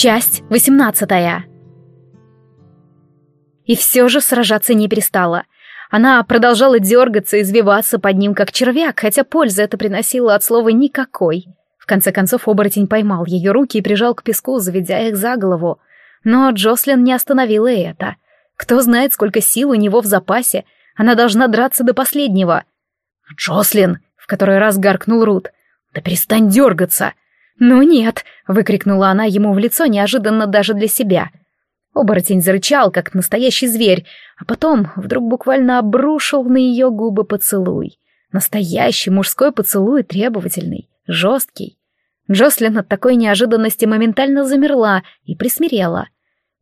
Часть восемнадцатая. И все же сражаться не перестала. Она продолжала дергаться и извиваться под ним, как червяк, хотя пользы это приносило от слова никакой. В конце концов оборотень поймал ее руки и прижал к песку, заведя их за голову. Но Джослин не остановила это. Кто знает, сколько сил у него в запасе. Она должна драться до последнего. «Джослин!» — в который раз гаркнул Рут. «Да перестань дергаться!» «Ну нет!» — выкрикнула она ему в лицо неожиданно даже для себя. Оборотень зарычал, как настоящий зверь, а потом вдруг буквально обрушил на ее губы поцелуй. Настоящий мужской поцелуй, требовательный, жесткий. Джослин от такой неожиданности моментально замерла и присмирела.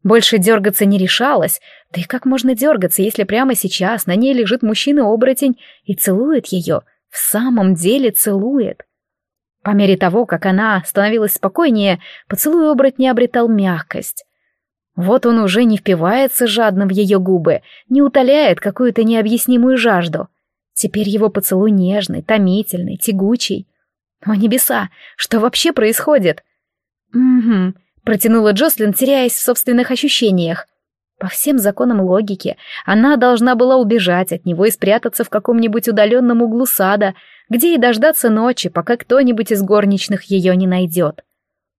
Больше дергаться не решалась, да и как можно дергаться, если прямо сейчас на ней лежит мужчина-оборотень и целует ее, в самом деле целует. По мере того, как она становилась спокойнее, поцелуй оборотня обретал мягкость. Вот он уже не впивается жадно в ее губы, не утоляет какую-то необъяснимую жажду. Теперь его поцелуй нежный, томительный, тягучий. О небеса, что вообще происходит? Угу, протянула Джослин, теряясь в собственных ощущениях. По всем законам логики, она должна была убежать от него и спрятаться в каком-нибудь удаленном углу сада, где и дождаться ночи, пока кто-нибудь из горничных ее не найдет.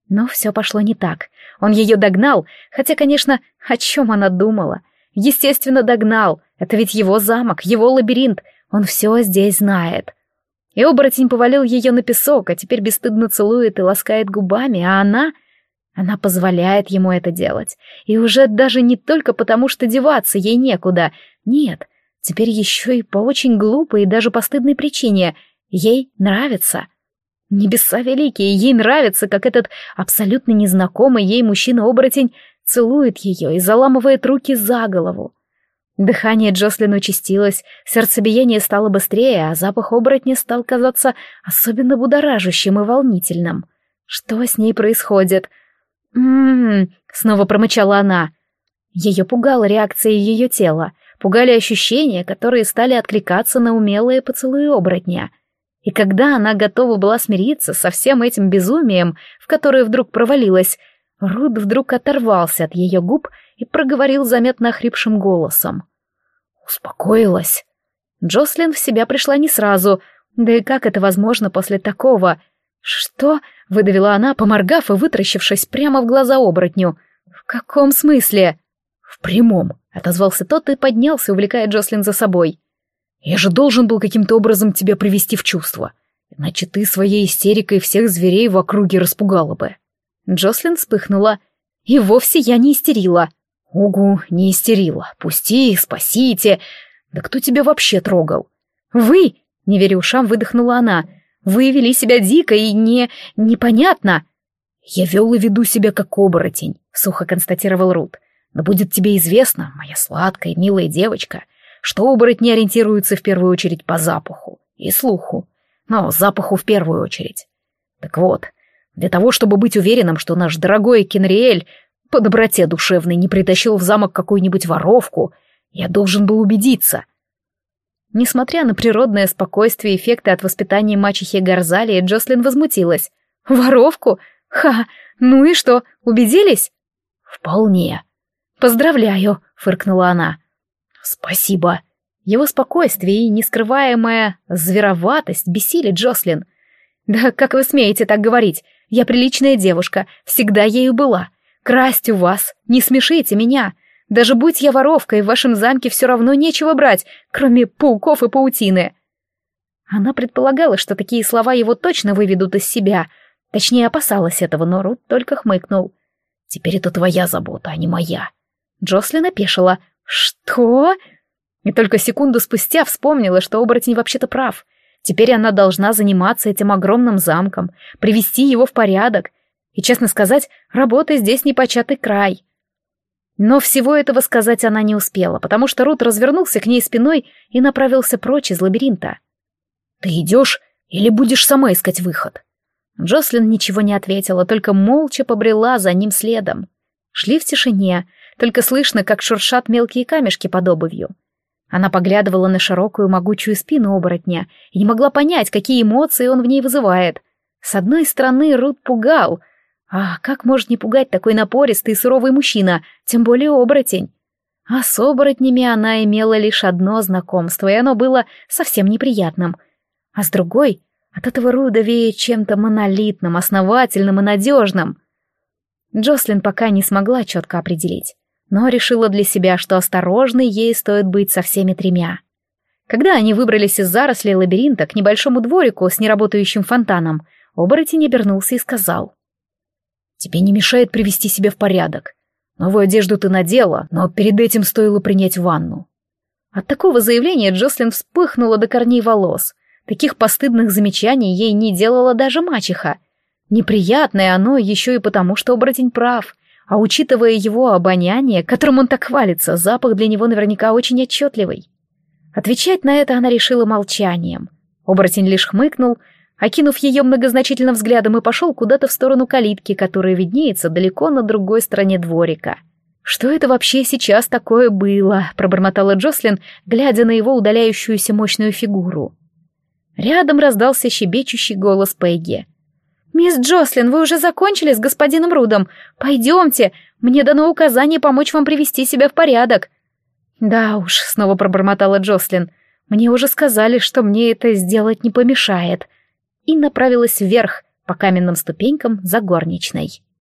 Но все пошло не так. Он ее догнал, хотя, конечно, о чем она думала? Естественно, догнал. Это ведь его замок, его лабиринт. Он все здесь знает. И оборотень повалил ее на песок, а теперь бесстыдно целует и ласкает губами, а она... Она позволяет ему это делать. И уже даже не только потому, что деваться ей некуда. Нет, теперь еще и по очень глупой и даже постыдной причине. Ей нравится. Небеса великие, ей нравится, как этот абсолютно незнакомый ей мужчина-оборотень целует ее и заламывает руки за голову. Дыхание Джослин участилось, сердцебиение стало быстрее, а запах оборотня стал казаться особенно будоражащим и волнительным. Что с ней происходит? — «М-м-м», снова промычала она. Ее пугала реакция ее тела, пугали ощущения, которые стали откликаться на умелые поцелуи оборотня. И когда она готова была смириться со всем этим безумием, в которое вдруг провалилась, Руд вдруг оторвался от ее губ и проговорил заметно охрипшим голосом. «Успокоилась». Джослин в себя пришла не сразу, да и как это возможно после такого? «Что?» — выдавила она, поморгав и вытращившись прямо в глаза оборотню. «В каком смысле?» «В прямом», — отозвался тот и поднялся, увлекая Джослин за собой. «Я же должен был каким-то образом тебя привести в чувство, иначе ты своей истерикой всех зверей в округе распугала бы». Джослин вспыхнула. «И вовсе я не истерила». «Угу, не истерила. Пусти, спасите. Да кто тебя вообще трогал?» «Вы!» — не веря ушам, выдохнула она — вы вели себя дико и не... непонятно. Я вел и веду себя как оборотень, сухо констатировал Рут. Но будет тебе известно, моя сладкая, милая девочка, что оборотни ориентируются в первую очередь по запаху и слуху. Но запаху в первую очередь. Так вот, для того, чтобы быть уверенным, что наш дорогой Кенриэль по доброте душевной не притащил в замок какую-нибудь воровку, я должен был убедиться — Несмотря на природное спокойствие и эффекты от воспитания мачехи Гарзалии, Джослин возмутилась. «Воровку? Ха! Ну и что, убедились?» «Вполне». «Поздравляю», — фыркнула она. «Спасибо». Его спокойствие и нескрываемая звероватость бесили Джослин. «Да как вы смеете так говорить? Я приличная девушка, всегда ею была. Красть у вас, не смешите меня. Даже будь я воровкой, в вашем замке все равно нечего брать, кроме пауков и паутины. Она предполагала, что такие слова его точно выведут из себя. Точнее, опасалась этого, но Рут только хмыкнул. «Теперь это твоя забота, а не моя». Джослин опешила. «Что?» И только секунду спустя вспомнила, что оборотень вообще-то прав. Теперь она должна заниматься этим огромным замком, привести его в порядок. И, честно сказать, работа здесь непочатый край. Но всего этого сказать она не успела, потому что Рут развернулся к ней спиной и направился прочь из лабиринта. «Ты идешь или будешь сама искать выход?» Джослин ничего не ответила, только молча побрела за ним следом. Шли в тишине, только слышно, как шуршат мелкие камешки под обувью. Она поглядывала на широкую могучую спину оборотня и не могла понять, какие эмоции он в ней вызывает. С одной стороны, Рут пугал, А как может не пугать такой напористый и суровый мужчина, тем более оборотень? А с оборотнями она имела лишь одно знакомство, и оно было совсем неприятным. А с другой, от этого Руда веет чем-то монолитным, основательным и надежным. Джослин пока не смогла четко определить, но решила для себя, что осторожной ей стоит быть со всеми тремя. Когда они выбрались из зарослей лабиринта к небольшому дворику с неработающим фонтаном, оборотень обернулся и сказал. «Тебе не мешает привести себя в порядок. Новую одежду ты надела, но перед этим стоило принять ванну». От такого заявления Джослин вспыхнула до корней волос. Таких постыдных замечаний ей не делала даже мачеха. Неприятное оно еще и потому, что оборотень прав. А учитывая его обоняние, которым он так хвалится, запах для него наверняка очень отчетливый. Отвечать на это она решила молчанием. Оборотень лишь хмыкнул, окинув ее многозначительным взглядом и пошел куда-то в сторону калитки, которая виднеется далеко на другой стороне дворика. «Что это вообще сейчас такое было?» — пробормотала Джослин, глядя на его удаляющуюся мощную фигуру. Рядом раздался щебечущий голос Пегги. «Мисс Джослин, вы уже закончили с господином Рудом? Пойдемте, мне дано указание помочь вам привести себя в порядок». «Да уж», — снова пробормотала Джослин, — «мне уже сказали, что мне это сделать не помешает», и направилась вверх по каменным ступенькам за горничной.